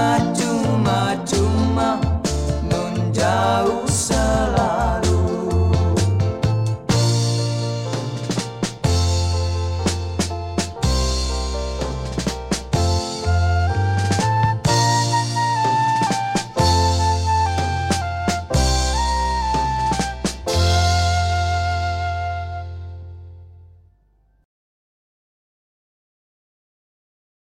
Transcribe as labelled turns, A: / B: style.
A: what